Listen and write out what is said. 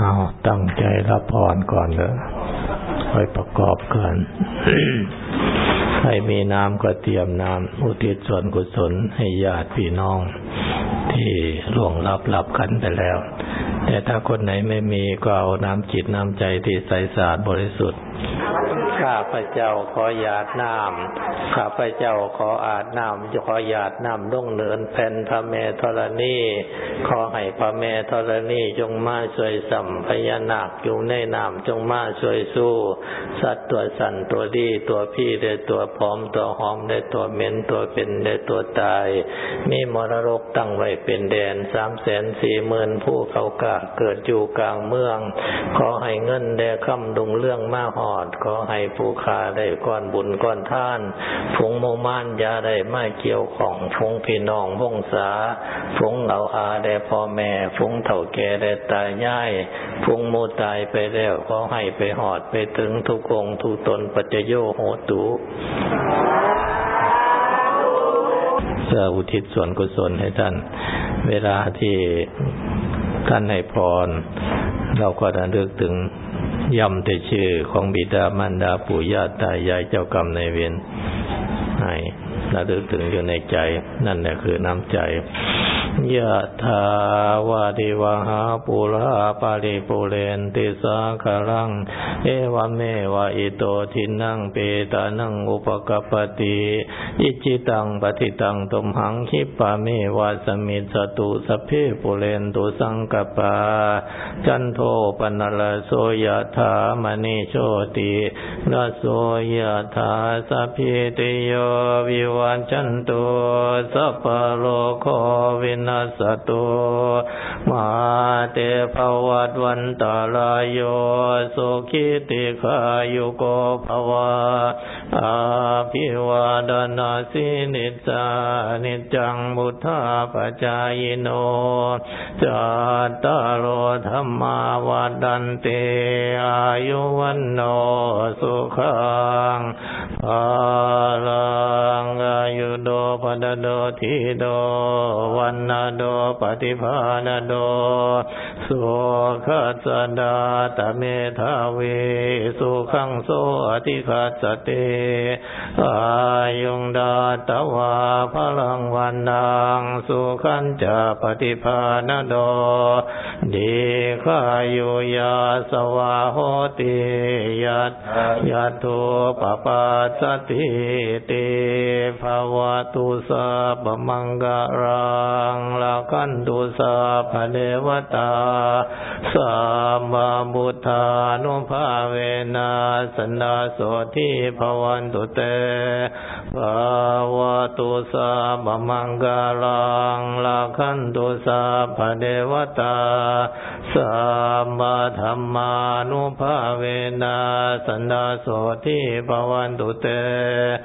เอาตั้งใจรับพรก่อนเลยไปประกอบกันใครมีน้ำก็เตรียมน้ำอุทิศส่วนกุศลให้ญาติพี่น้อง ที่ล่วงลับหลับกันไปแล้ว แต่ถ้าคนไหนไม่มีก็เอาน้ำจิตน้ำใจที่ใสสะอาดบริสุทธิ์ ข้าพระเจ้าขอหยาดน้ำข้าพระเจ้าขออาดน้ำขอหยาดน้ำล่งเนินแผ่นพระเมธรณีขอให้พระเมธรณีจงมาช่วยสัมพญานาคอยู่ในน้ำจงมาช่วยสู้ สัตว์ตัวสันตัวดีตัวพี่ได้ตัวพร้อมตัวหอมได้ตัวเหม็นตัวเป็นได้ตัวตาย มีมรรกตั้งไว้เป็นแดนสามแสนสี่หมื่นผู้เขากะเกิดอยู่กลางเมือง ขอให้เงินแด่คำดุงเรื่องมาหอด ขอให้ผู้ขาได้ก้อนบุญก้อนท่านฟงโมมานยาได้ไม่เกี่ยวของฟงพี่น้องวงศาฟงเหล่าอาได้พ่อแม่ฟงเถ่าแก่ได้ตายย่ายฟงโมตายไปแล้วขอให้ไปหอดไปถึงทุกองทุกตนปัจจโยโหตุเพื่ออุทิศส่วนกุศลให้ท่าน เวลาที่ท่านให้พร เราก็ระลึกถึง ย่ำแต่ชื่อของบิดามารดาปู่ย่าตายายเจ้ากรรมในเวรให้ระลึกถึงอยู่ในใจ นั่นแหละคือน้ำใจ ยะถาวาดิวหาปุราปาริปุเรนติสาคารัง เอวเมวะอิโตทินังเปตานังอุปกปติอิจิตังปฏิตังตุมหังคิปะเมวะสมิสตุสเพปุเรนตุสังกปา จันโทปนลโสยะถามณิโชตินาโสยะถาสัพพิติโยวิวัจจันตุสัพพโลโควินสตุมาเตภวัตวันตาลายโยสุขิติขายุโกภวะอาภิวาดนาสินิจานิจังบุทธาปจายโนจัตตารโอธรรมาวาดันเตอายุวันโนสุขังภาลา ดโดทิโดวันนาโดปฏิภาณโดสุขัสดาตเมทาเวสุขังโสอธิคัสเตอายุงดาตวาพลังวันดังสุขันจะปฏิภาณโดดี ขายุยาสวาโหติยัตยัตุปปัสติติภาวตุสาบมังกรังลาคันตุสาภเนวตาสัมมาบุทานุภาเวนัสนาโสทิภวันตุเตภาวตุสาบมังกรังลาคันตุสาภเดวตาสัมมาธรรมานุภาเวนัสนาโสทิภวันตุเต